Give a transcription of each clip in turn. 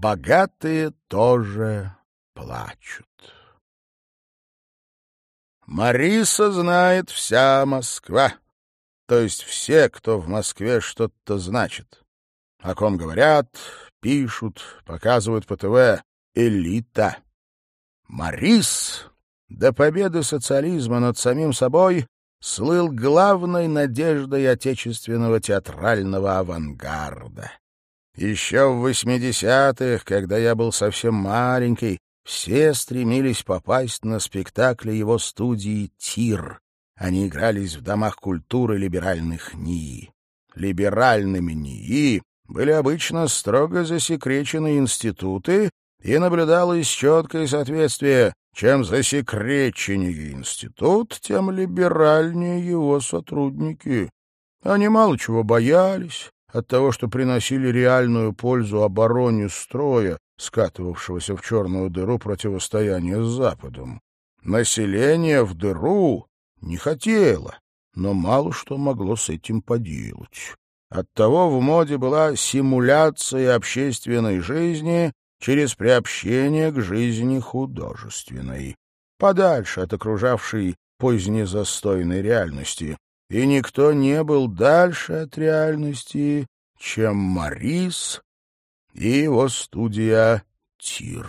Богатые тоже плачут. Мариса знает вся Москва, то есть все, кто в Москве что-то значит. О ком говорят, пишут, показывают по ТВ. Элита. Марис до победы социализма над самим собой слыл главной надеждой отечественного театрального авангарда. Еще в восьмидесятых, когда я был совсем маленький, все стремились попасть на спектакли его студии «Тир». Они игрались в домах культуры либеральных НИИ. Либеральными НИИ были обычно строго засекречены институты, и наблюдалось четкое соответствие. Чем засекреченнее институт, тем либеральнее его сотрудники. Они мало чего боялись, от того, что приносили реальную пользу обороне строя, скатывавшегося в черную дыру противостояния с Западом. Население в дыру не хотело, но мало что могло с этим поделать. Оттого в моде была симуляция общественной жизни через приобщение к жизни художественной, подальше от окружавшей позднезастойной реальности, и никто не был дальше от реальности, чем Марис и его студия «Тир».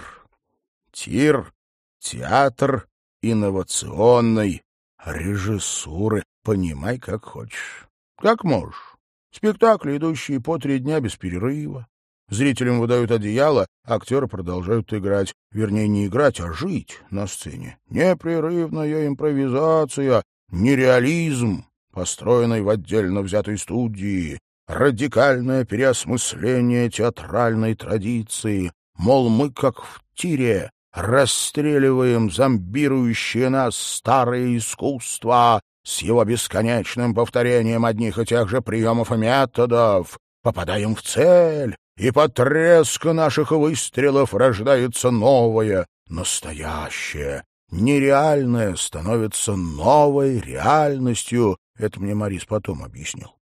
«Тир» — театр инновационной режиссуры, понимай как хочешь. Как можешь. Спектакли, идущие по три дня без перерыва. Зрителям выдают одеяло, актеры продолжают играть. Вернее, не играть, а жить на сцене. Непрерывная импровизация, нереализм, построенный в отдельно взятой студии, радикальное переосмысление театральной традиции, мол, мы, как в тире, расстреливаем зомбирующее нас старое искусство с его бесконечным повторением одних и тех же приемов и методов, попадаем в цель, и под треск наших выстрелов рождается новое, настоящее, нереальное становится новой реальностью, это мне Марис потом объяснил.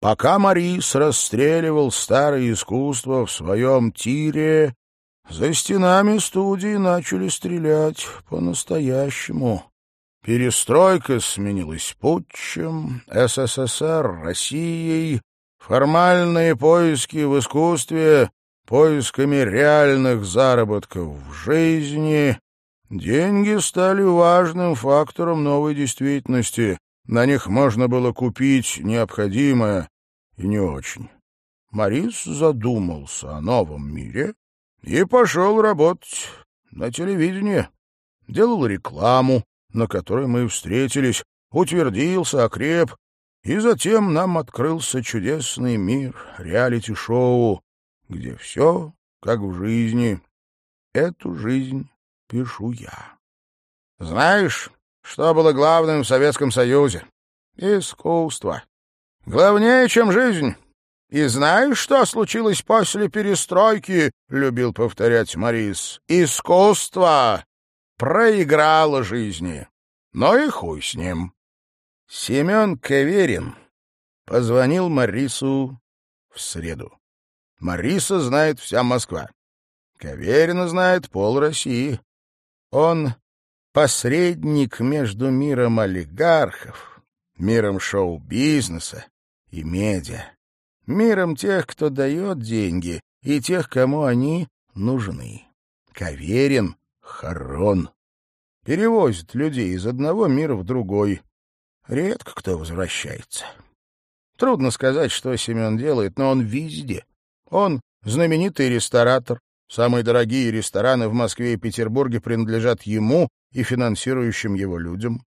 Пока Марис расстреливал старое искусство в своем тире, за стенами студии начали стрелять по-настоящему. Перестройка сменилась путчем, СССР — Россией, формальные поиски в искусстве — поисками реальных заработков в жизни. Деньги стали важным фактором новой действительности. На них можно было купить необходимое и не очень. Морис задумался о новом мире и пошел работать на телевидении. Делал рекламу, на которой мы встретились, утвердился, окреп, и затем нам открылся чудесный мир реалити-шоу, где все как в жизни. Эту жизнь пишу я. Знаешь, что было главным в Советском Союзе? Искусство. Главнее, чем жизнь. И знаешь, что случилось после перестройки? Любил повторять Морис. Искусство проиграла жизни. Но и хуй с ним. Семен Каверин позвонил Марису в среду. Мариса знает вся Москва. Каверина знает пол России. Он посредник между миром олигархов, миром шоу-бизнеса и медиа, миром тех, кто дает деньги, и тех, кому они нужны. Каверин Харон. Перевозит людей из одного мира в другой. Редко кто возвращается. Трудно сказать, что Семен делает, но он везде. Он знаменитый ресторатор. Самые дорогие рестораны в Москве и Петербурге принадлежат ему и финансирующим его людям.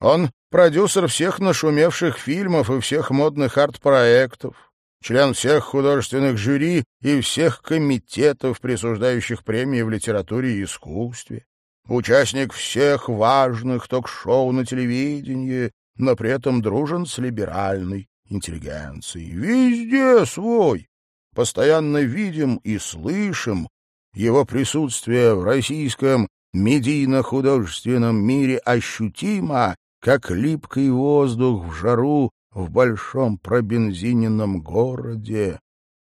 Он продюсер всех нашумевших фильмов и всех модных арт-проектов член всех художественных жюри и всех комитетов, присуждающих премии в литературе и искусстве, участник всех важных ток-шоу на телевидении, но при этом дружен с либеральной интеллигенцией. Везде свой. Постоянно видим и слышим его присутствие в российском медийно-художественном мире ощутимо, как липкий воздух в жару в большом пробензиненном городе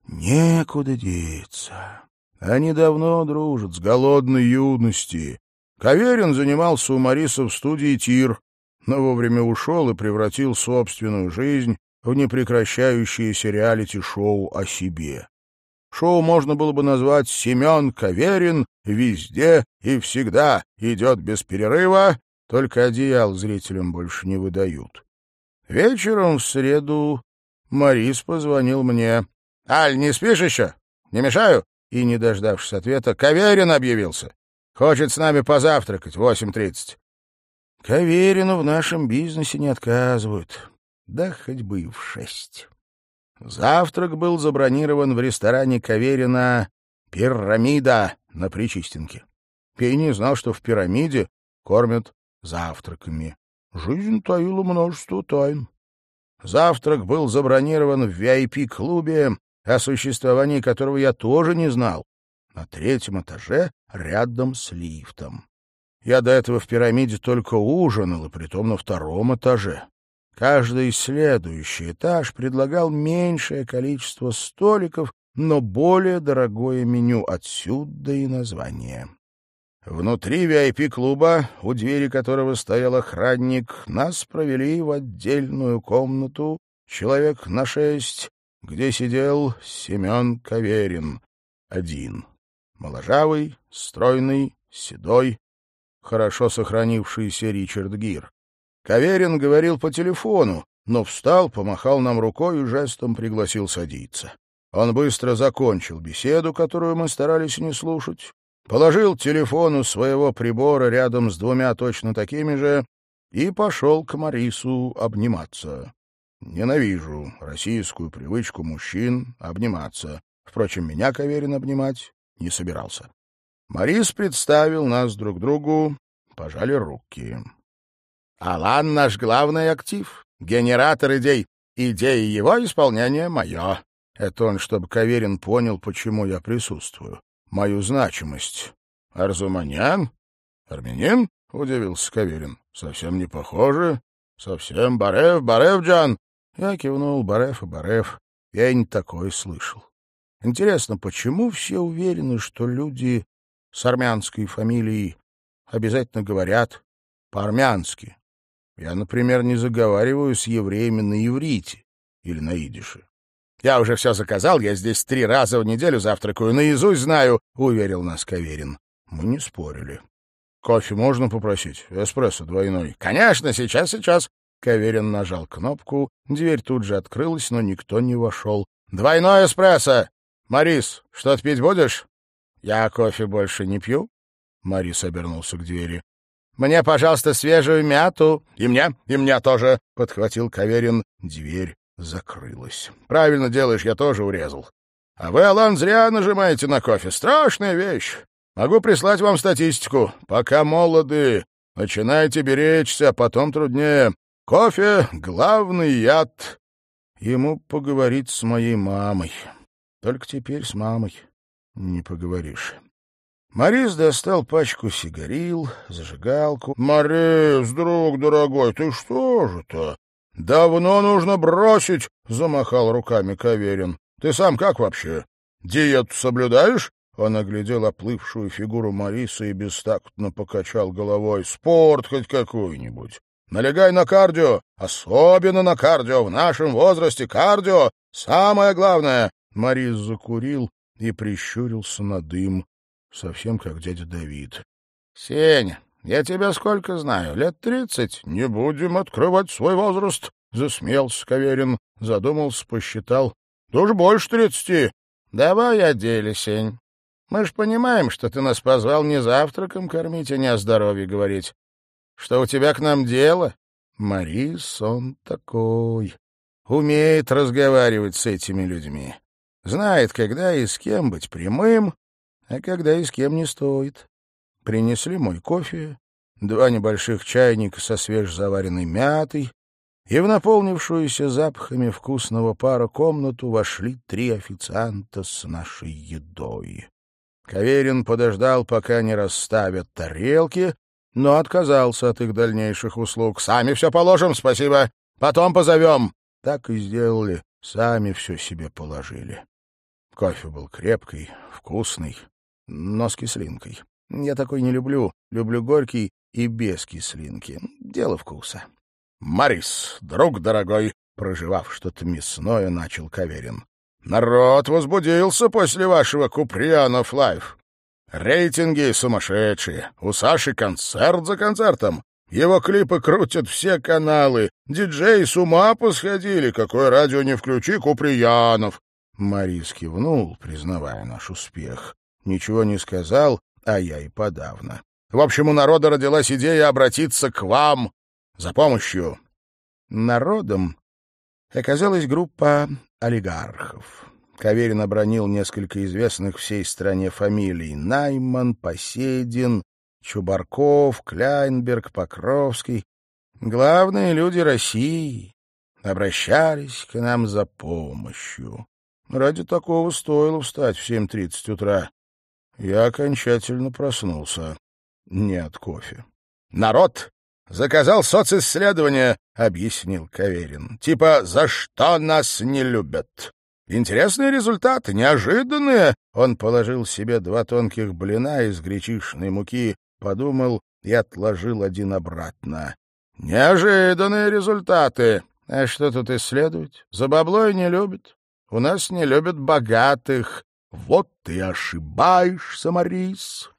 некуда деться. Они давно дружат, с голодной юности. Каверин занимался у Мариса в студии «Тир», но вовремя ушел и превратил собственную жизнь в непрекращающееся реалити-шоу о себе. Шоу можно было бы назвать «Семен Каверин везде и всегда идет без перерыва», только одеял зрителям больше не выдают. Вечером в среду Марис позвонил мне. — Аль, не спишь еще? Не мешаю? И, не дождавшись ответа, Каверин объявился. Хочет с нами позавтракать в восемь тридцать. Каверину в нашем бизнесе не отказывают. Да хоть бы и в шесть. Завтрак был забронирован в ресторане Каверина «Пирамида» на Причистенке. Не знал, что в пирамиде кормят завтраками. Жизнь таила множество тайн. Завтрак был забронирован в VIP-клубе, о существовании которого я тоже не знал, на третьем этаже рядом с лифтом. Я до этого в пирамиде только ужинал, и притом на втором этаже. Каждый следующий этаж предлагал меньшее количество столиков, но более дорогое меню, отсюда и название. Внутри VIP-клуба, у двери которого стоял охранник, нас провели в отдельную комнату, человек на шесть, где сидел Семен Каверин, один. Моложавый, стройный, седой, хорошо сохранившийся Ричард Гир. Каверин говорил по телефону, но встал, помахал нам рукой и жестом пригласил садиться. Он быстро закончил беседу, которую мы старались не слушать, положил телефон у своего прибора рядом с двумя точно такими же и пошел к Марису обниматься. Ненавижу российскую привычку мужчин обниматься. Впрочем, меня Каверин обнимать не собирался. Марис представил нас друг другу, пожали руки. Алан — наш главный актив, генератор идей. Идеи его исполнения — мое. Это он, чтобы Каверин понял, почему я присутствую. Мою значимость. Арзуманян? Армянин? — удивился Каверин. — Совсем не похоже. Совсем Барев, Барев-джан. Я кивнул Барев и Барев. Я не такое слышал. Интересно, почему все уверены, что люди с армянской фамилией обязательно говорят по-армянски? Я, например, не заговариваю с евреями на иврите или на идише. «Я уже все заказал, я здесь три раза в неделю завтракаю, наизусть знаю», — уверил нас Каверин. Мы не спорили. «Кофе можно попросить? Эспрессо двойной?» «Конечно, сейчас, сейчас». Каверин нажал кнопку, дверь тут же открылась, но никто не вошел. «Двойной эспрессо! Марис, что-то пить будешь?» «Я кофе больше не пью». Марис обернулся к двери. «Мне, пожалуйста, свежую мяту». «И мне, и мне тоже», — подхватил Каверин. Дверь закрылась. «Правильно делаешь, я тоже урезал. А вы, Алан, зря нажимаете на кофе. Страшная вещь. Могу прислать вам статистику. Пока молоды, начинайте беречься, потом труднее. Кофе — главный яд. Ему поговорить с моей мамой. Только теперь с мамой не поговоришь. Морис достал пачку сигарил, зажигалку. — Морис, друг дорогой, ты что же-то? — Давно нужно бросить, — замахал руками Каверин. — Ты сам как вообще? Диету соблюдаешь? Он оглядел оплывшую фигуру Мариса и бестактно покачал головой. — Спорт хоть какой-нибудь. Налегай на кардио, особенно на кардио. В нашем возрасте кардио — самое главное. Марис закурил и прищурился на дым совсем как дядя Давид. — Сень, я тебя сколько знаю? Лет тридцать? Не будем открывать свой возраст, — засмеялся Каверин, задумался, посчитал. — Тоже больше тридцати. — Давай о деле, Сень. Мы ж понимаем, что ты нас позвал не завтраком кормить, а не о здоровье говорить. Что у тебя к нам дело? Марис, он такой. Умеет разговаривать с этими людьми. Знает, когда и с кем быть прямым, а когда и с кем не стоит. Принесли мой кофе, два небольших чайника со свежезаваренной мятой, и в наполнившуюся запахами вкусного пара комнату вошли три официанта с нашей едой. Каверин подождал, пока не расставят тарелки, но отказался от их дальнейших услуг. «Сами все положим, спасибо. Потом позовем». Так и сделали. Сами все себе положили. Кофе был крепкий, вкусный. Но с кислинкой. Я такой не люблю. Люблю горький и без кислинки. Дело вкуса. — Марис, друг дорогой, прожевав что-то мясное, начал Каверин. — Народ возбудился после вашего Куприянов Live. Рейтинги сумасшедшие. У Саши концерт за концертом. Его клипы крутят все каналы. Диджеи с ума посходили. Какое радио не включи, Куприянов. Марис кивнул, признавая наш успех. Ничего не сказал, а я и подавно. В общем, у народа родилась идея обратиться к вам за помощью. Народом оказалась группа олигархов. Каверин обронил несколько известных всей стране фамилий — Найман, Поседин, Чубарков, Кляйнберг, Покровский. Главные люди России обращались к нам за помощью. Ради такого стоило встать в 7.30 утра. Я окончательно проснулся. Не от кофе. «Народ заказал социсследование», — объяснил Каверин. «Типа, за что нас не любят?» Интересные результаты, неожиданные. Он положил себе два тонких блина из гречишной муки, подумал и отложил один обратно. Неожиданные результаты. А что тут исследовать? За бабло и не любят. У нас не любят богатых. Вот ты ошибаешься, Морис.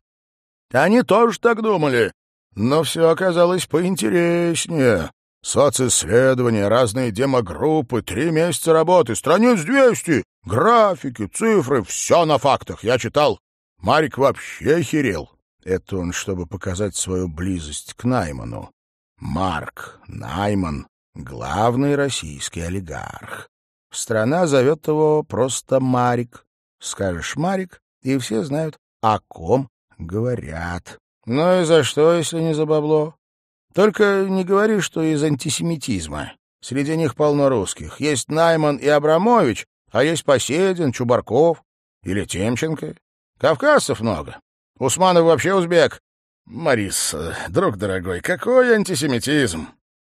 Они тоже так думали, но все оказалось поинтереснее. Социсследования, разные демогруппы, три месяца работы, страниц двести, графики, цифры, все на фактах. Я читал. Марик вообще херел. Это он, чтобы показать свою близость к Найману. Марк Найман — главный российский олигарх. Страна зовет его просто Марик. Скажешь «Марик», и все знают, о ком говорят. Ну и за что, если не за бабло? Только не говори, что из антисемитизма. Среди них полно русских. Есть Найман и Абрамович, а есть Поседин, Чубарков или Темченко. Кавказцев много. Усманов вообще узбек. Марис, друг дорогой, какой антисемитизм?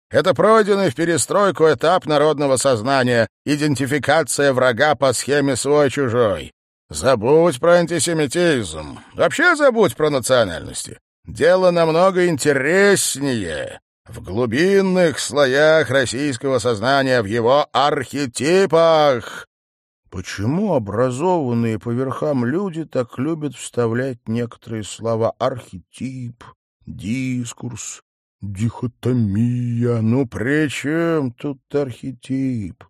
Это пройденный в перестройку этап народного сознания, идентификация врага по схеме свой-чужой. Забудь про антисемитизм. Вообще забудь про национальности. Дело намного интереснее в глубинных слоях российского сознания, в его архетипах. Почему образованные по верхам люди так любят вставлять некоторые слова «архетип», «дискурс», «дихотомия»? Ну, при чем тут архетип?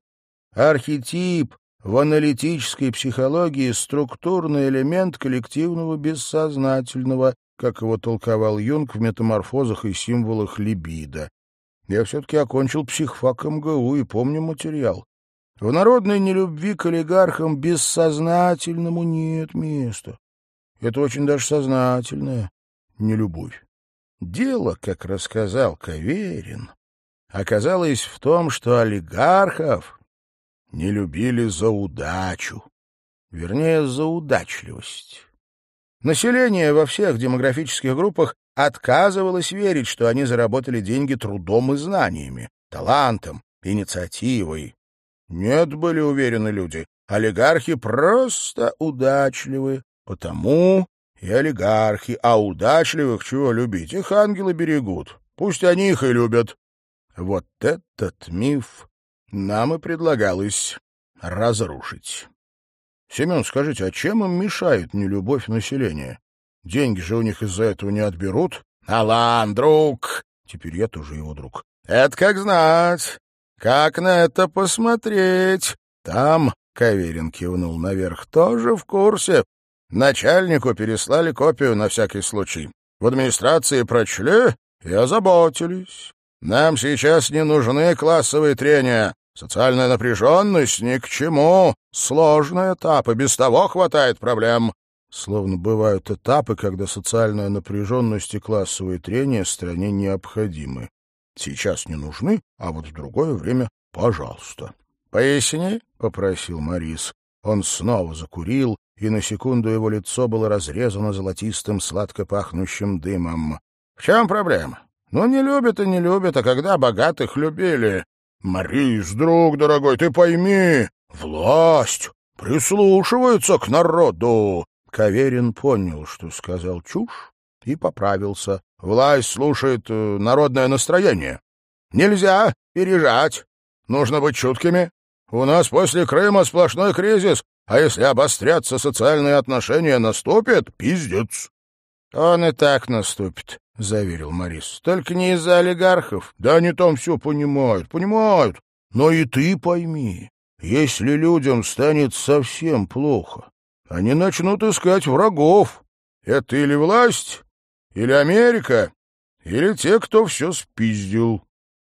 Архетип в аналитической психологии структурный элемент коллективного бессознательного, как его толковал Юнг в метаморфозах и символах либидо. Я все-таки окончил психфак МГУ и помню материал. В народной нелюбви к олигархам бессознательному нет места. Это очень даже сознательная нелюбовь. Дело, как рассказал Каверин, оказалось в том, что олигархов не любили за удачу, вернее, за удачливость. Население во всех демографических группах отказывалось верить, что они заработали деньги трудом и знаниями, талантом, инициативой. Нет, были уверены люди, олигархи просто удачливы, потому и олигархи, а удачливых чего любить, их ангелы берегут, пусть они их и любят. Вот этот миф нам и предлагалось разрушить. Семен, скажите, а чем им мешает нелюбовь населения? Деньги же у них из-за этого не отберут. Алан, друг! Теперь я тоже его друг. Это как знать. Как на это посмотреть? Там, Каверин кивнул наверх, тоже в курсе. Начальнику переслали копию на всякий случай. В администрации прочли и озаботились. Нам сейчас не нужны классовые трения. Социальная напряженность ни к чему. Сложный этап, и без того хватает проблем. Словно бывают этапы, когда социальная напряженность и классовые трения стране необходимы. Сейчас не нужны, а вот в другое время — пожалуйста. — Поясни, — попросил Морис. Он снова закурил, и на секунду его лицо было разрезано золотистым сладко пахнущим дымом. — В чем проблема? Ну, не любят и не любят, а когда богатых любили? Морис, друг дорогой, ты пойми, власть прислушивается к народу. Каверин понял, что сказал чушь, и поправился. Власть слушает э, народное настроение. Нельзя пережать. Нужно быть чуткими. У нас после Крыма сплошной кризис, а если обострятся социальные отношения, наступит пиздец. — Он и так наступит, — заверил Морис. — Только не из-за олигархов. Да они там все понимают, понимают. Но и ты пойми, если людям станет совсем плохо, они начнут искать врагов. Это или власть, или Америка, или те, кто все спиздил.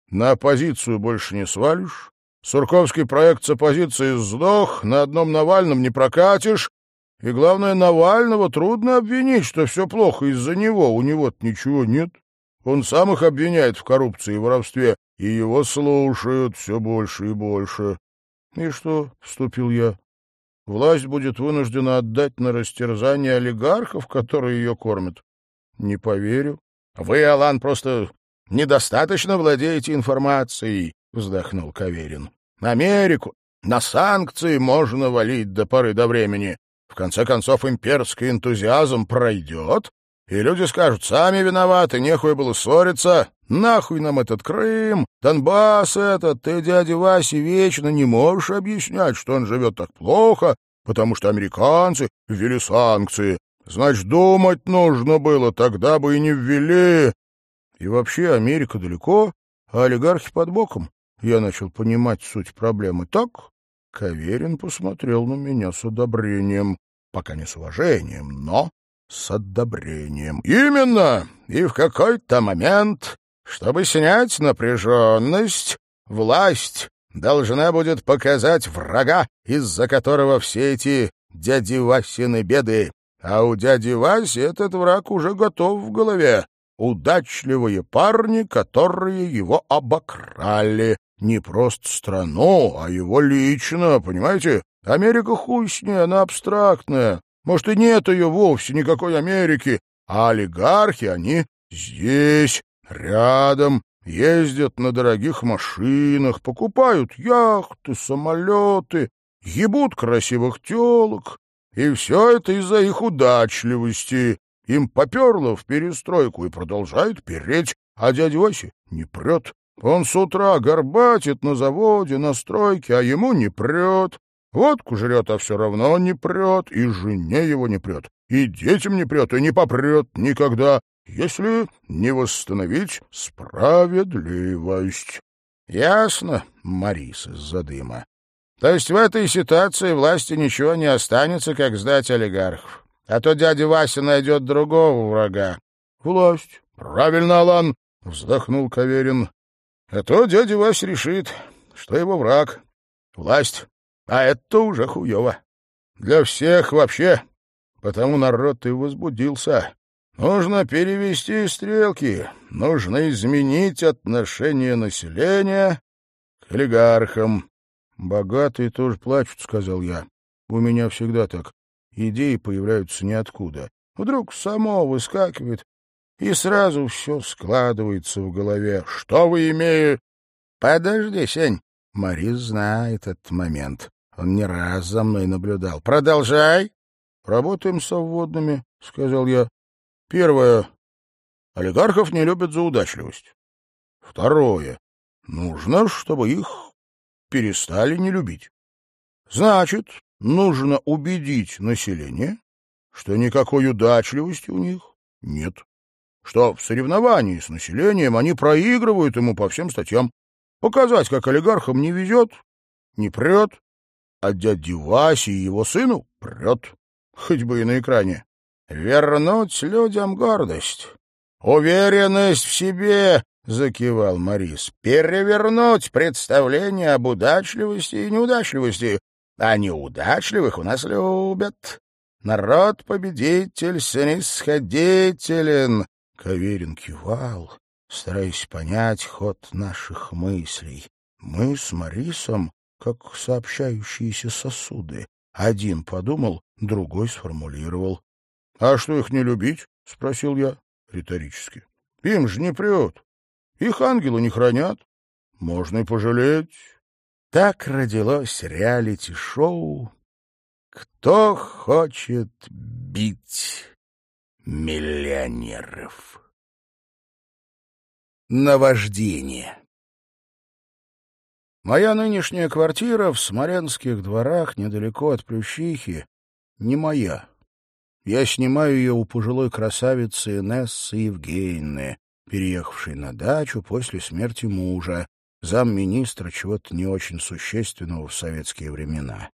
На оппозицию больше не свалишь. Сурковский проект с оппозицией сдох, на одном Навальном не прокатишь. И главное, Навального трудно обвинить, что все плохо из-за него, у него-то ничего нет. Он сам их обвиняет в коррупции и воровстве, и его слушают все больше и больше. И что, — вступил я, — власть будет вынуждена отдать на растерзание олигархов, которые ее кормят? Не поверю. Вы, Алан, просто недостаточно владеете информацией, — вздохнул Каверин. Америку на санкции можно валить до поры до времени. В конце концов, имперский энтузиазм пройдет, и люди скажут, сами виноваты, нехуй было ссориться. Нахуй нам этот Крым, Донбасс этот, ты, дядя Вася, вечно не можешь объяснять, что он живет так плохо, потому что американцы ввели санкции. Значит, думать нужно было, тогда бы и не ввели. И вообще Америка далеко, а олигархи под боком. Я начал понимать суть проблемы. Так, Каверин посмотрел на меня с одобрением, пока не с уважением, но с одобрением. Именно! И в какой-то момент, чтобы снять напряженность, власть должна будет показать врага, из-за которого все эти дяди Васины беды. А у дяди Васи этот враг уже готов в голове. Удачливые парни, которые его обокрали. Не просто страну, а его лично, понимаете? Америка хуй с ней, она абстрактная. Может, и нет ее вовсе, никакой Америки, а олигархи, они здесь, рядом, ездят на дорогих машинах, покупают яхты, самолеты, ебут красивых телок. И все это из-за их удачливости. Им поперло в перестройку и продолжают переть, а дядя Вася не прет. Он с утра горбатит на заводе, на стройке, а ему не прет. Водку жрет, а все равно не прет, и жене его не прет, и детям не прет, и не попрет никогда, если не восстановить справедливость. Ясно, Марис из-за дыма. То есть в этой ситуации власти ничего не останется, как сдать олигархов. А то дядя Вася найдет другого врага. Власть. Правильно, Алан, вздохнул Каверин. А то дядя Вася решит, что его враг. Власть. А это уже хуево. Для всех вообще. Потому народ и возбудился. Нужно перевести стрелки, нужно изменить отношение населения к олигархам. «Богатые тоже плачут», — сказал я. «У меня всегда так. Идеи появляются ниоткуда. Вдруг само выскакивает, и сразу все складывается в голове. Что вы имеете?» «Подожди, Сень». Морис знает этот момент. Он не раз за мной наблюдал. Продолжай. Работаем со вводными, сказал я. Первое. Олигархов не любят за удачливость. Второе. Нужно, чтобы их перестали не любить. Значит, нужно убедить население, что никакой удачливости у них нет. Что в соревновании с населением они проигрывают ему по всем статьям. Показать, как олигархам не везет, не прет, а дяде Васе и его сыну прет, хоть бы и на экране. Вернуть людям гордость, уверенность в себе, — закивал Морис, — перевернуть представление об удачливости и неудачливости. А неудачливых у нас любят. Народ-победитель снисходителен. Каверин кивал, стараясь понять ход наших мыслей. Мы с Марисом как сообщающиеся сосуды. Один подумал, другой сформулировал. — А что их не любить? — спросил я риторически. — Им же не прет. Их ангелы не хранят. Можно и пожалеть. Так родилось реалити-шоу Кто хочет бить миллионеров? Наваждение Моя нынешняя квартира в Смоленских дворах, недалеко от Плющихи, не моя. Я снимаю ее у пожилой красавицы Инессы Евгеньевны, переехавшей на дачу после смерти мужа, замминистра чего-то не очень существенного в советские времена.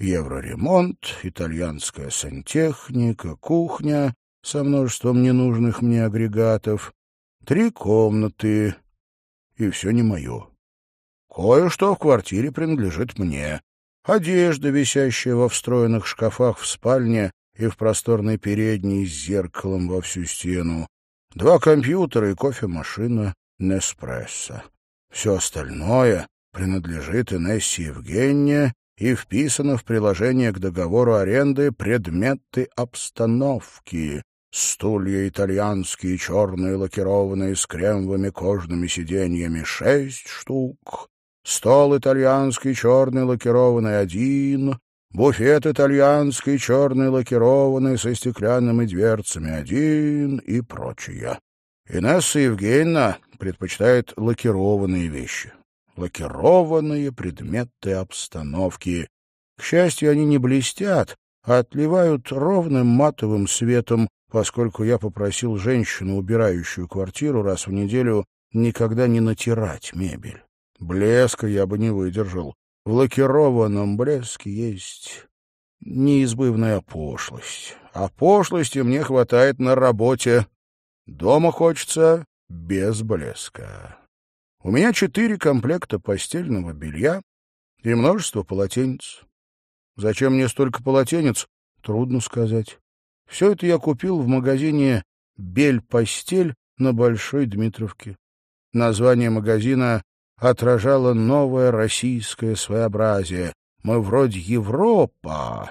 Евроремонт, итальянская сантехника, кухня со множеством ненужных мне агрегатов, три комнаты, и все не мое. Кое-что в квартире принадлежит мне. Одежда, висящая во встроенных шкафах в спальне и в просторной передней с зеркалом во всю стену. Два компьютера и кофемашина Неспрессо. Все остальное принадлежит Инессе Евгенье и вписано в приложение к договору аренды предметы обстановки. Стулья итальянские, черные, лакированные, с кремовыми кожными сиденьями — шесть штук. Стол итальянский, черный, лакированный — один. Буфет итальянский, черный, лакированный, со стеклянными дверцами — один и прочее. Инесса Евгеньевна предпочитает лакированные вещи. Лакированные предметы обстановки. К счастью, они не блестят, а отливают ровным матовым светом, поскольку я попросил женщину, убирающую квартиру раз в неделю, никогда не натирать мебель. Блеска я бы не выдержал. В лакированном блеске есть неизбывная пошлость. А пошлости мне хватает на работе. Дома хочется без блеска. У меня четыре комплекта постельного белья и множество полотенец. Зачем мне столько полотенец? Трудно сказать. Все это я купил в магазине «Бель-постель» на Большой Дмитровке. Название магазина отражало новое российское своеобразие. Мы вроде Европа,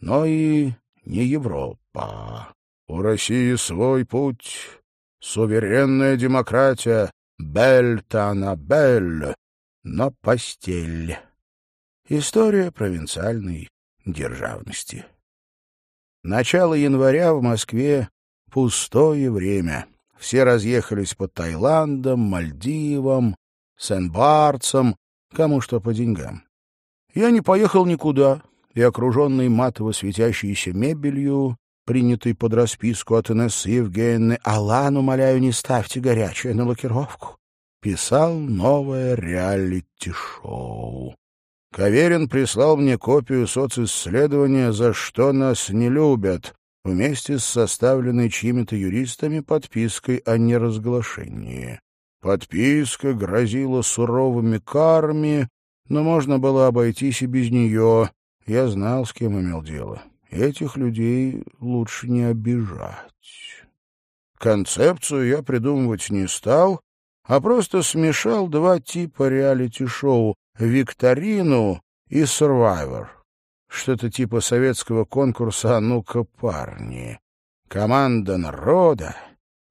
но и не Европа. У России свой путь, суверенная демократия, бель-та бель, но постель. История провинциальной державности. Начало января в Москве — пустое время. Все разъехались по Таиландам, Мальдивам, Сен-Бартсом, кому что по деньгам. Я не поехал никуда, и, окруженный матово светящейся мебелью, принятой под расписку от Инессы Евгеньевны, «Алан, умоляю, не ставьте горячее на лакировку», писал новое реалити-шоу. Каверин прислал мне копию социсследования «За что нас не любят», вместе с составленной чьими-то юристами подпиской о неразглашении. Подписка грозила суровыми карами, но можно было обойтись и без нее. Я знал, с кем имел дело. Этих людей лучше не обижать. Концепцию я придумывать не стал, а просто смешал два типа реалити-шоу — «Викторину» и «Survivor». Что-то типа советского конкурса «А ну-ка, парни». Команда народа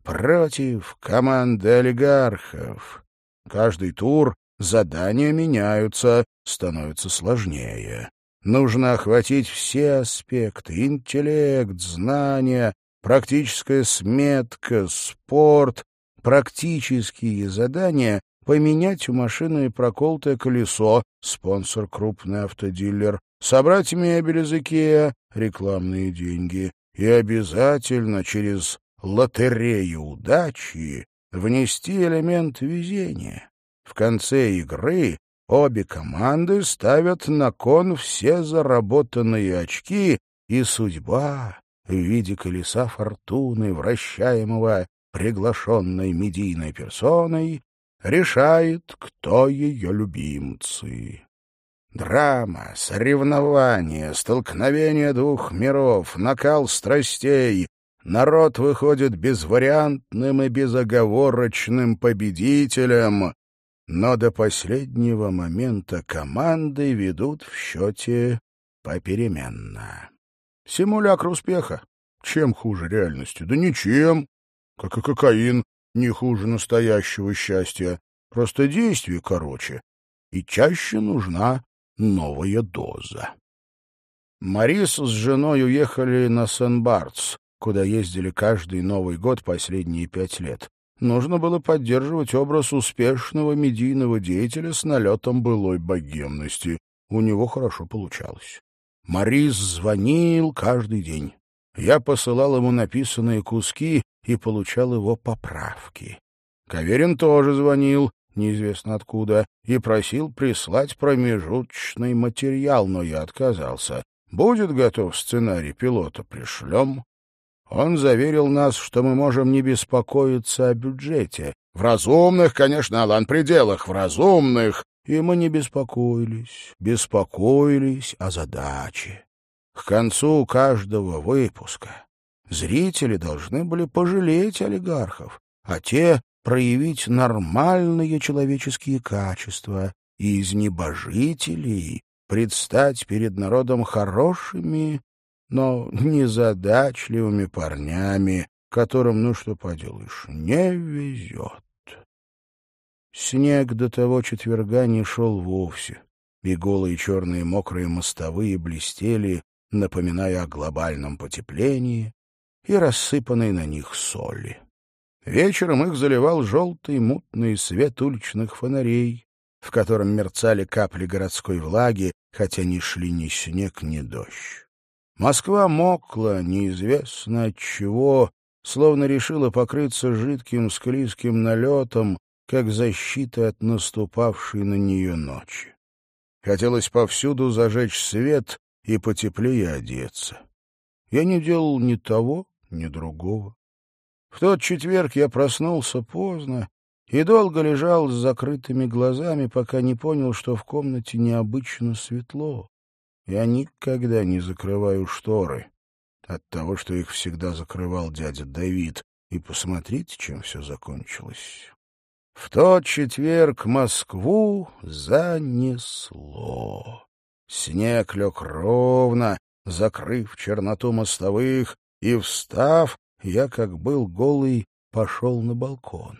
против команды олигархов. Каждый тур задания меняются, становится сложнее. Нужно охватить все аспекты — интеллект, знания, практическая сметка, спорт, практические задания — поменять у машины проколотое колесо, спонсор — крупный автодилер, собрать мебель из Икеа, рекламные деньги, и обязательно через лотерею удачи внести элемент везения. В конце игры обе команды ставят на кон все заработанные очки, и судьба в виде колеса фортуны, вращаемого приглашенной медийной персоной, решает, кто ее любимцы. Драма, соревнования, столкновение двух миров, накал страстей, народ выходит безвариантным и безоговорочным победителем, но до последнего момента команды ведут в счете попеременно. Симулятор успеха. Чем хуже реальности? Да ничем. Как и кокаин, не хуже настоящего счастья. Просто действие короче. И чаще нужна новая доза. Марис с женой уехали на Сен-Бартс, куда ездили каждый Новый год последние пять лет. Нужно было поддерживать образ успешного медийного деятеля с налетом былой богемности. У него хорошо получалось. Марис звонил каждый день. Я посылал ему написанные куски и получал его поправки. Каверин тоже звонил, неизвестно откуда, и просил прислать промежуточный материал, но я отказался. Будет готов сценарий пилота, пришлем. Он заверил нас, что мы можем не беспокоиться о бюджете. В разумных, конечно, Алан, пределах, в разумных. И мы не беспокоились, беспокоились о задаче. К концу каждого выпуска зрители должны были пожалеть олигархов, а те проявить нормальные человеческие качества и из небожителей предстать перед народом хорошими, но незадачливыми парнями, которым, ну что поделаешь, не везет. Снег до того четверга не шел вовсе, и голые черные мокрые мостовые блестели, напоминая о глобальном потеплении и рассыпанной на них соли. Вечером их заливал желтый мутный свет уличных фонарей, в котором мерцали капли городской влаги, хотя не шли ни снег, ни дождь. Москва мокла, неизвестно от чего, словно решила покрыться жидким склизким налетом, как защита от наступавшей на нее ночи. Хотелось повсюду зажечь свет и потеплее одеться. Я не делал ни того, ни другого. В тот четверг я проснулся поздно и долго лежал с закрытыми глазами, пока не понял, что в комнате необычно светло. Я никогда не закрываю шторы от того, что их всегда закрывал дядя Давид. И посмотрите, чем все закончилось. В тот четверг Москву занесло. Снег лег ровно, закрыв черноту мостовых, и, встав, я, как был голый, пошел на балкон.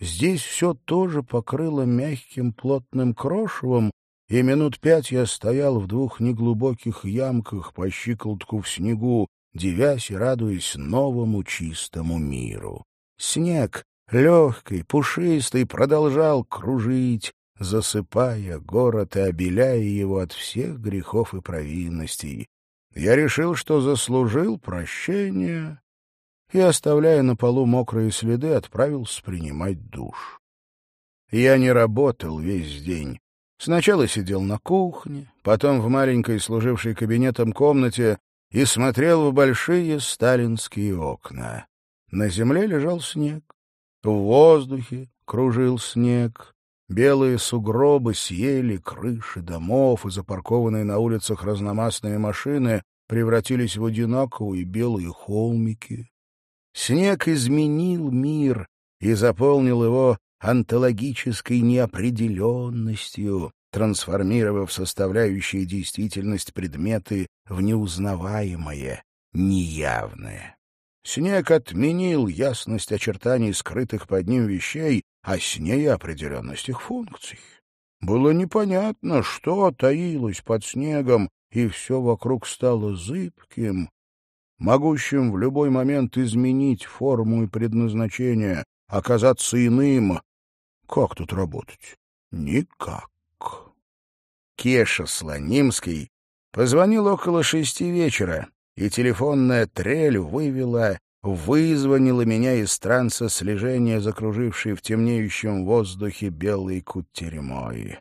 Здесь все тоже покрыло мягким плотным крошевом, и минут пять я стоял в двух неглубоких ямках по щиколотку в снегу, девясь и радуясь новому чистому миру. Снег, легкий, пушистый, продолжал кружить, засыпая город и обеляя его от всех грехов и провинностей. Я решил, что заслужил прощение и, оставляя на полу мокрые следы, отправился принимать душ. Я не работал весь день. Сначала сидел на кухне, потом в маленькой, служившей кабинетом комнате и смотрел в большие сталинские окна. На земле лежал снег. В воздухе кружил снег. Белые сугробы съели крыши домов и запаркованные на улицах разномастные машины превратились в одинаковые белые холмики. Снег изменил мир и заполнил его онтологической неопределенностью, трансформировав составляющие действительность предметы в неузнаваемое, неявное. Снег отменил ясность очертаний скрытых под ним вещей, а с ней определенность их функций. Было непонятно, что таилось под снегом, и все вокруг стало зыбким, могущим в любой момент изменить форму и предназначение, оказаться иным. Как тут работать? Никак. Кеша Слонимский позвонил около шести вечера, и телефонная трель вывела, вызвонила меня из транса слежения, закружившей в темнеющем воздухе белой кутерьмой.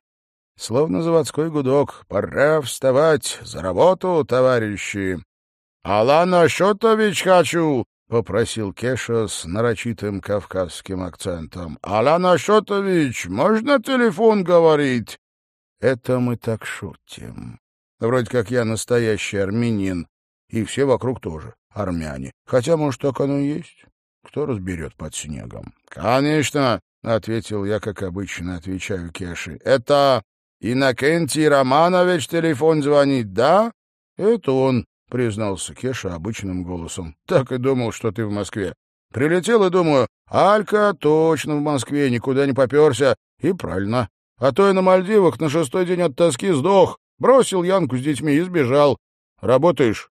Словно заводской гудок. «Пора вставать! За работу, товарищи!» «Алан Ашотович хочу!» — попросил Кеша с нарочитым кавказским акцентом. «Алан Ашотович, можно телефон говорить?» «Это мы так шутим. Вроде как я настоящий армянин, и все вокруг тоже армяне. Хотя, может, так оно и есть. Кто разберет под снегом?» «Конечно!» — ответил я, как обычно отвечаю Кеши. «Это Иннокентий Романович телефон звонит, да?» «Это он», — признался Кеша обычным голосом. — Так и думал, что ты в Москве. Прилетел и думаю, Алька точно в Москве, никуда не поперся. И правильно. А то я на Мальдивах на шестой день от тоски сдох. Бросил Янку с детьми и сбежал. Работаешь?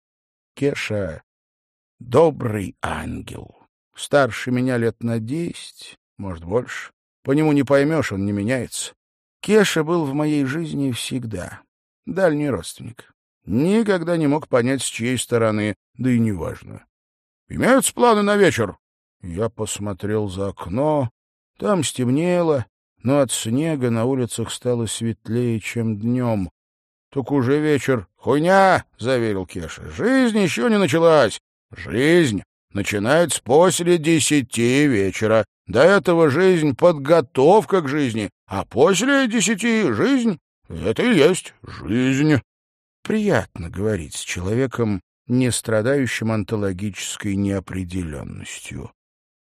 Кеша — добрый ангел. Старше меня лет на десять, может, больше. По нему не поймешь, он не меняется. Кеша был в моей жизни всегда. Дальний родственник. Никогда не мог понять, с чьей стороны, да и неважно. «Имеются планы на вечер?» Я посмотрел за окно. Там стемнело, но от снега на улицах стало светлее, чем днем. «Так уже вечер». «Хуйня!» — заверил Кеша. «Жизнь еще не началась. Жизнь начинается после десяти вечера. До этого жизнь — подготовка к жизни, а после десяти — жизнь. Это и есть жизнь». Приятно говорить с человеком, не страдающим онтологической неопределенностью.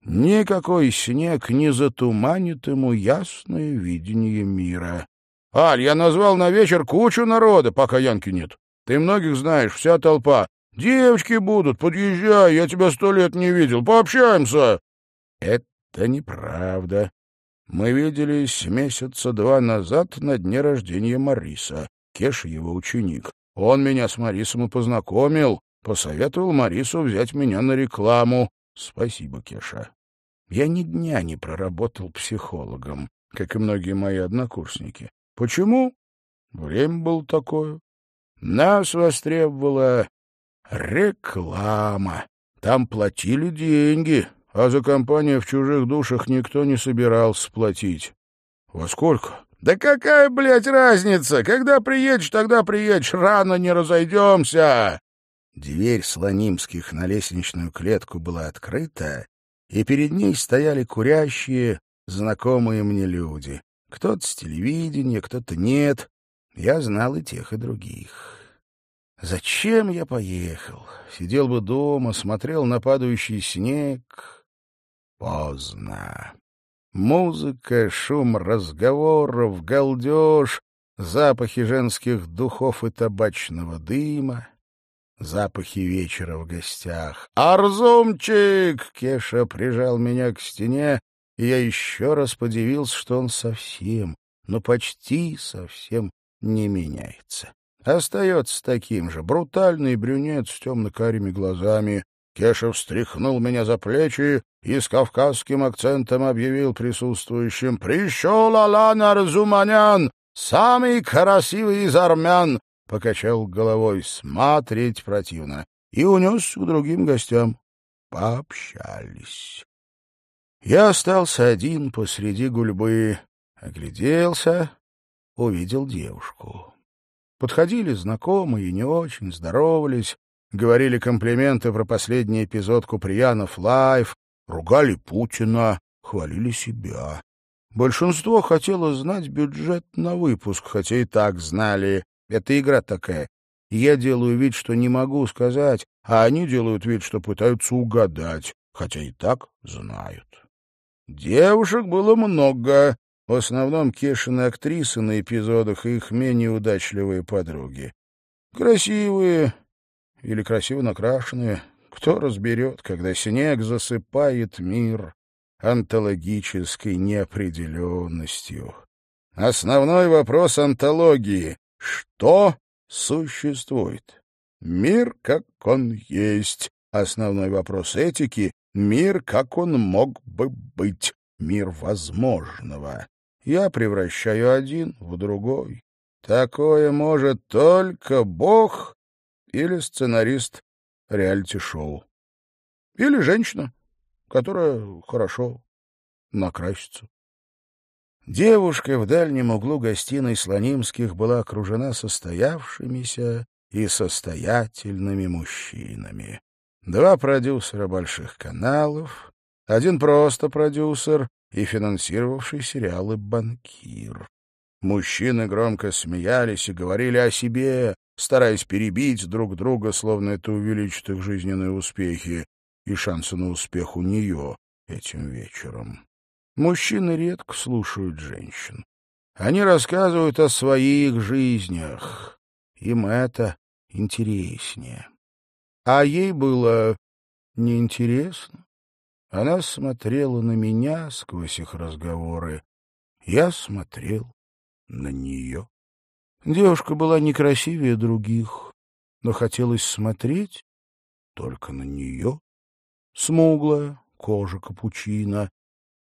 Никакой снег не затуманит ему ясное видение мира. Аль, я назвал на вечер кучу народа, пока Янки нет. Ты многих знаешь, вся толпа. Девочки будут, подъезжай, я тебя сто лет не видел, пообщаемся. Это неправда. Мы виделись месяца два назад на дне рождения Мариса. Кеша его ученик. Он меня с Марисом и познакомил, посоветовал Марису взять меня на рекламу. Спасибо, Кеша. Я ни дня не проработал психологом, как и многие мои однокурсники. Почему? Время было такое. Нас востребовала реклама. Там платили деньги, а за компанию в чужих душах никто не собирался платить. Во сколько? Да какая, блядь, разница? Когда приедешь, тогда приедешь. Рано не разойдемся. Дверь слонимских на лестничную клетку была открыта, и перед ней стояли курящие, знакомые мне люди. Кто-то с телевидения, кто-то нет. Я знал и тех, и других. Зачем я поехал? Сидел бы дома, смотрел на падающий снег. Поздно. Музыка, шум разговоров, галдеж, запахи женских духов и табачного дыма, запахи вечера в гостях. «Арзумчик!» — Кеша прижал меня к стене, и я еще раз подивился, что он совсем, но почти совсем не меняется. Остается таким же, брутальный брюнет с темно-карими глазами. Кеша встряхнул меня за плечи и с кавказским акцентом объявил присутствующим «Пришел Алан Арзуманян, самый красивый из армян!» Покачал головой «Смотреть противно» и унес к другим гостям. Пообщались. Я остался один посреди гульбы, огляделся, увидел девушку. Подходили знакомые, не очень, здоровались, говорили комплименты про последний эпизод Куприянов Live, ругали Путина, хвалили себя. Большинство хотело знать бюджет на выпуск, хотя и так знали. Это игра такая. Я делаю вид, что не могу сказать, а они делают вид, что пытаются угадать, хотя и так знают. Девушек было много, в основном Кешины актрисы на эпизодах и их менее удачливые подруги. Красивые или красиво накрашенные, кто разберет, когда снег засыпает мир антологической неопределенностью. Основной вопрос антологии — что существует? Мир, как он есть. Основной вопрос этики Мир, как он мог бы быть, мир возможного. Я превращаю один в другой. Такое может только Бог или сценарист реалити-шоу. Или женщина, которая хорошо накрасится. Девушка в дальнем углу гостиной Слонимских была окружена состоявшимися и состоятельными мужчинами. Два продюсера больших каналов, один просто продюсер и финансировавший сериалы «Банкир». Мужчины громко смеялись и говорили о себе, стараясь перебить друг друга, словно это увеличит их жизненные успехи и шансы на успех у нее этим вечером. Мужчины редко слушают женщин. Они рассказывают о своих жизнях. Им это интереснее. А ей было неинтересно. Она смотрела на меня сквозь их разговоры. Я смотрел на нее. Девушка была некрасивее других. но хотелось смотреть только на нее. Смуглая, кожа капучино,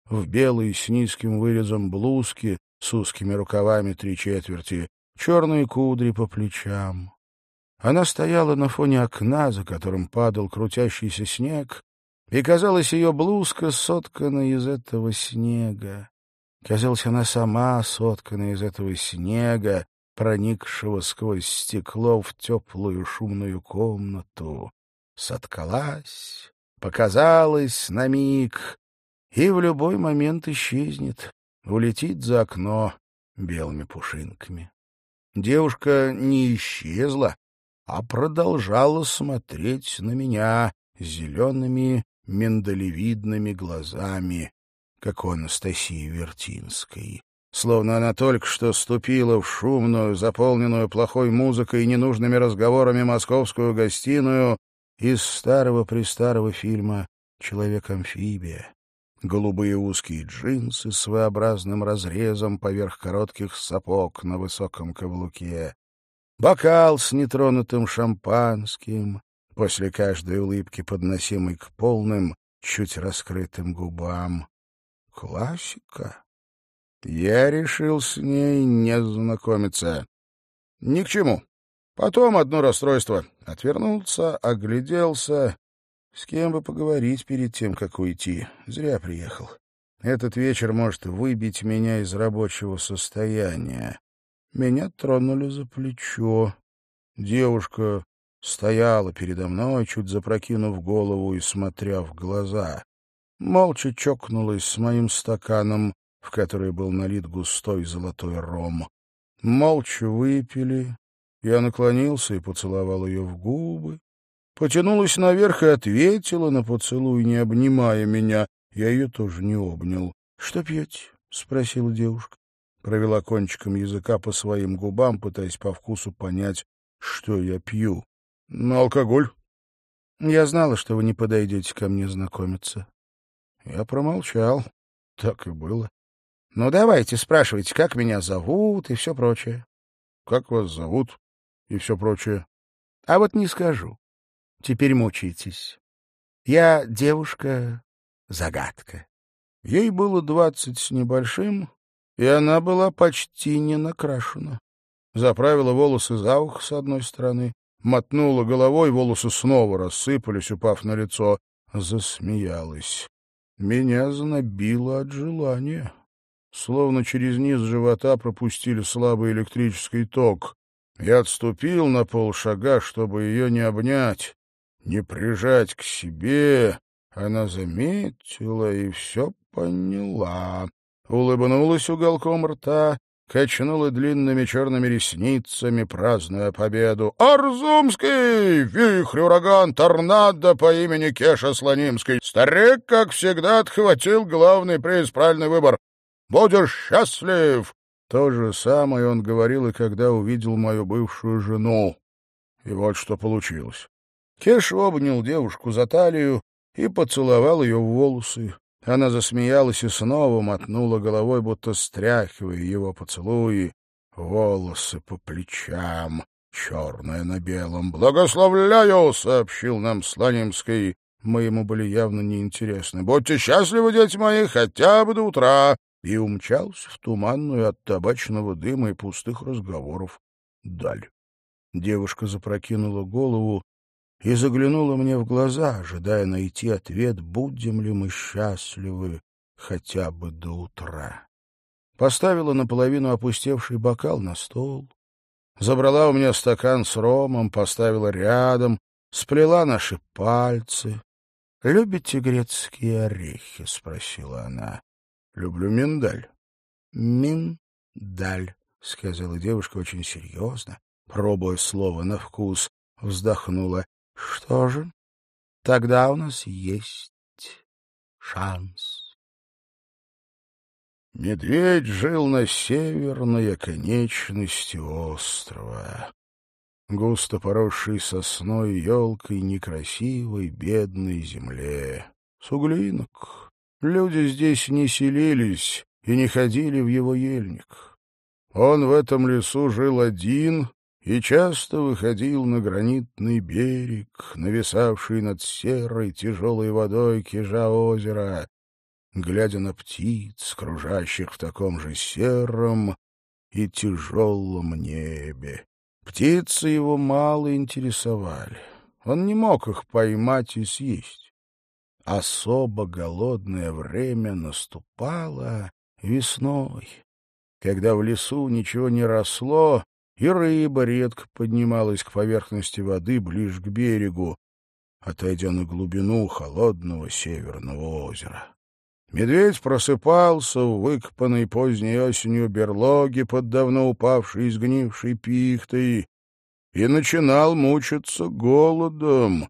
в белой с низким вырезом блузке с узкими рукавами три четверти, черные кудри по плечам. Она стояла на фоне окна, за которым падал крутящийся снег, и, казалось, ее блузка соткана из этого снега. Казалось, она сама соткана из этого снега, проникшего сквозь стекло в теплую шумную комнату. Соткалась, показалась на миг и в любой момент исчезнет, улетит за окно белыми пушинками. Девушка не исчезла, а продолжала смотреть на меня зелеными миндалевидными глазами, как у Анастасии Вертинской. Словно она только что ступила в шумную, заполненную плохой музыкой и ненужными разговорами московскую гостиную из старого-престарого фильма «Человек-амфибия». Голубые узкие джинсы с своеобразным разрезом поверх коротких сапог на высоком каблуке. Бокал с нетронутым шампанским, после каждой улыбки подносимый к полным, чуть раскрытым губам. Классика. Я решил с ней не знакомиться. Ни к чему. Потом одно расстройство. Отвернулся, огляделся. С кем бы поговорить перед тем, как уйти. Зря приехал. Этот вечер может выбить меня из рабочего состояния. Меня тронули за плечо. Девушка стояла передо мной, чуть запрокинув голову и смотря в глаза. Молча чокнулась с моим стаканом, в который был налит густой золотой ром. Молча выпили, я наклонился и поцеловал ее в губы. Потянулась наверх и ответила на поцелуй, не обнимая меня. Я ее тоже не обнял. — Что пьете? — спросила девушка. Провела кончиком языка по своим губам, пытаясь по вкусу понять, что я пью. — На алкоголь. — Я знала, что вы не подойдете ко мне знакомиться. Я промолчал. Так и было. — Ну, давайте, спрашивайте, как меня зовут и все прочее. — Как вас зовут? и все прочее. А вот не скажу. Теперь мучаетесь. Я девушка-загадка. Ей было двадцать с небольшим, и она была почти не накрашена. Заправила волосы за ухо с одной стороны, мотнула головой, волосы снова рассыпались, упав на лицо, засмеялась. Меня знобило от желания. Словно через низ живота пропустили слабый электрический ток. Я отступил на полшага, чтобы ее не обнять, не прижать к себе. Она заметила и все поняла. Улыбнулась уголком рта, качнула длинными черными ресницами, празднуя победу. «Арзумский! Вихрь, ураган, торнадо по имени Кеша Слонимский! Старик, как всегда, отхватил главный приз, правильный выбор. Будешь счастлив!» То же самое он говорил и когда увидел мою бывшую жену. И вот что получилось. Кеш обнял девушку за талию и поцеловал ее в волосы. Она засмеялась и снова мотнула головой, будто стряхивая его поцелуи. Волосы по плечам, черное на белом. «Благословляю!» — сообщил нам Слонимский. Мы ему были явно неинтересны. «Будьте счастливы, дети мои, хотя бы до утра!» и умчался в туманную от табачного дыма и пустых разговоров даль. Девушка запрокинула голову и заглянула мне в глаза, ожидая найти ответ, будем ли мы счастливы хотя бы до утра. Поставила наполовину опустевший бокал на стол, забрала у меня стакан с ромом, поставила рядом, сплела наши пальцы. «Любите грецкие орехи?» — спросила она. Люблю миндаль. Миндаль, сказала девушка очень серьезно, пробуя слово на вкус, вздохнула. Что же? Тогда у нас есть шанс. Медведь жил на северной оконечности острова. Густо поросшей сосной елкой некрасивой бедной земле. Суглинок, Люди здесь не селились и не ходили в его ельник. Он в этом лесу жил один и часто выходил на гранитный берег, нависавший над серой тяжелой водой кижа озера, глядя на птиц, кружащих в таком же сером и тяжелом небе. Птицы его мало интересовали. Он не мог их поймать и съесть. Особо голодное время наступало весной, когда в лесу ничего не росло, и рыба редко поднималась к поверхности воды ближе к берегу, отойдя на глубину холодного северного озера. Медведь просыпался в выкопанной поздней осенью берлоге под давно упавшей и сгнившей пихтой и начинал мучиться голодом,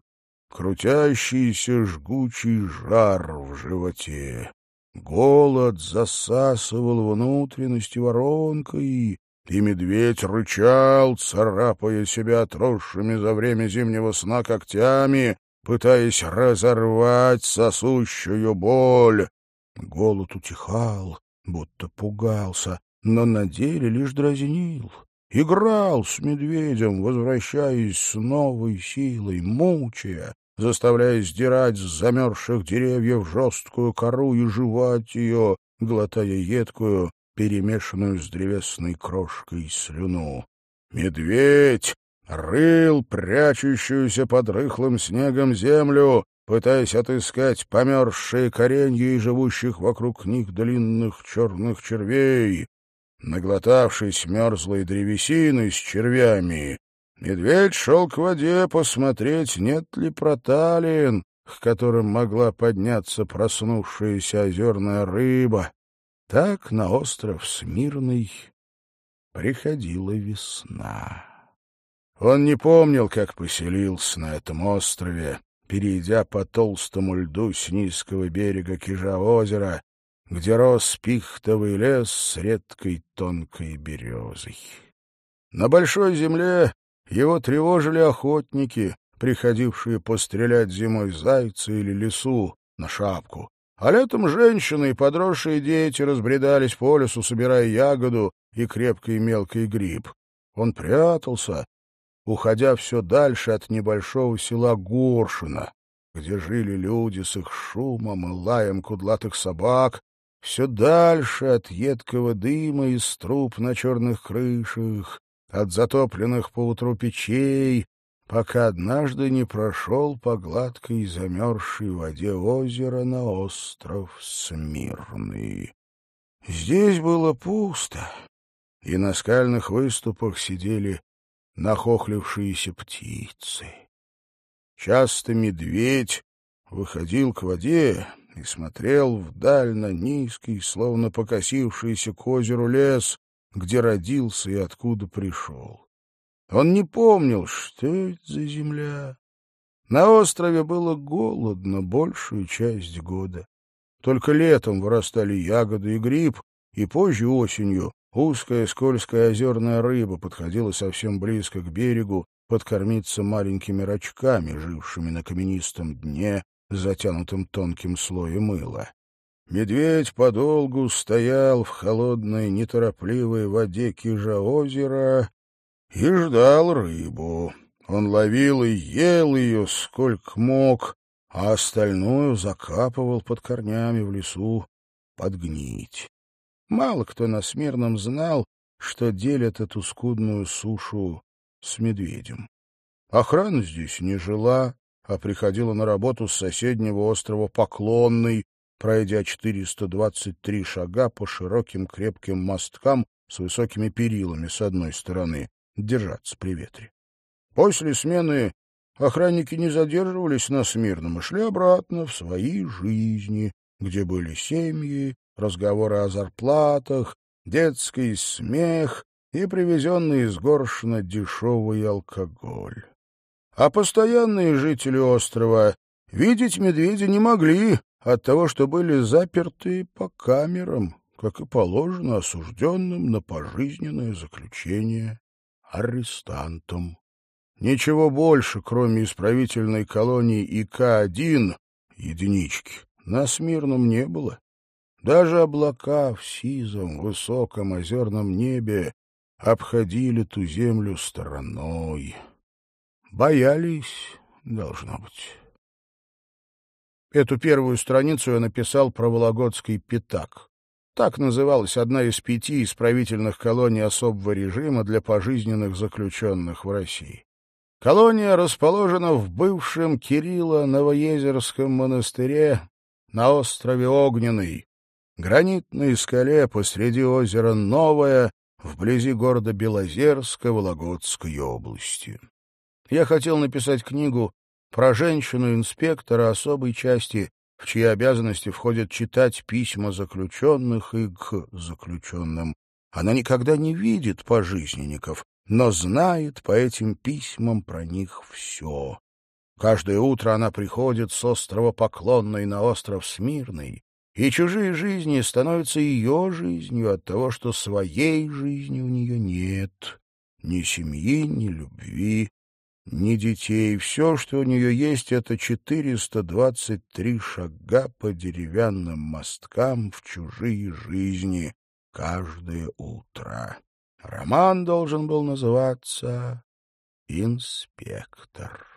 крутящийся жгучий жар в животе. Голод засасывал внутренности воронкой, и медведь рычал, царапая себя отросшими за время зимнего сна когтями, пытаясь разорвать сосущую боль. Голод утихал, будто пугался, но на деле лишь дразнил. Играл с медведем, возвращаясь с новой силой, мучая, заставляя сдирать с замерзших деревьев жесткую кору и жевать ее, глотая едкую, перемешанную с древесной крошкой слюну. Медведь рыл прячущуюся под рыхлым снегом землю, пытаясь отыскать померзшие коренья и живущих вокруг них длинных черных червей. Наглотавшись мерзлой древесины с червями, медведь шел к воде посмотреть, нет ли проталин, к которым могла подняться проснувшаяся озерная рыба, так на остров Смирный приходила весна. Он не помнил, как поселился на этом острове, перейдя по толстому льду с низкого берега Кижа озера, где рос пихтовый лес с редкой тонкой березой. На большой земле его тревожили охотники, приходившие пострелять зимой зайца или лесу на шапку, а летом женщины и подросшие дети разбредались по лесу, собирая ягоду и крепкий мелкий гриб. Он прятался, уходя все дальше от небольшого села Горшина, где жили люди с их шумом и лаем кудлатых собак, все дальше от едкого дыма из труб на черных крышах, от затопленных поутру печей, пока однажды не прошел по гладкой замерзшей воде озера на остров Смирный. Здесь было пусто, и на скальных выступах сидели нахохлившиеся птицы. Часто медведь выходил к воде и смотрел вдаль на низкий, словно покосившийся к озеру лес, где родился и откуда пришел. Он не помнил, что это за земля. На острове было голодно большую часть года. Только летом вырастали ягоды и гриб, и позже осенью узкая скользкая озерная рыба подходила совсем близко к берегу подкормиться маленькими рачками, жившими на каменистом дне, затянутым тонким слоем мыла. Медведь подолгу стоял в холодной, неторопливой воде кижа озера и ждал рыбу. Он ловил и ел ее сколько мог, а остальную закапывал под корнями в лесу подгнить. Мало кто на Смирном знал, что делят эту скудную сушу с медведем. Охрана здесь не жила, а приходила на работу с соседнего острова Поклонный, пройдя 423 шага по широким крепким мосткам с высокими перилами с одной стороны, держаться при ветре. После смены охранники не задерживались на Смирном и шли обратно в свои жизни, где были семьи, разговоры о зарплатах, детский смех и привезенный из Горшина дешевый алкоголь. А постоянные жители острова видеть медведя не могли от того, что были заперты по камерам, как и положено осужденным на пожизненное заключение арестантом. Ничего больше, кроме исправительной колонии ИК-1, единички, на Смирном не было. Даже облака в сизом, высоком озерном небе обходили ту землю стороной. Боялись, должно быть. Эту первую страницу я написал про Вологодский пятак. Так называлась одна из пяти исправительных колоний особого режима для пожизненных заключенных в России. Колония расположена в бывшем Кирилло-Новоезерском монастыре на острове Огненный, гранитной скале посреди озера Новое, вблизи города Белозерска Вологодской области. Я хотел написать книгу про женщину-инспектора особой части, в чьи обязанности входит читать письма заключенных и к заключенным. Она никогда не видит пожизненников, но знает по этим письмам про них все. Каждое утро она приходит с острова Поклонной на остров Смирный, и чужие жизни становятся ее жизнью от того, что своей жизни у нее нет, ни семьи, ни любви, ни детей. Все, что у нее есть, это 423 шага по деревянным мосткам в чужие жизни каждое утро. Роман должен был называться «Инспектор».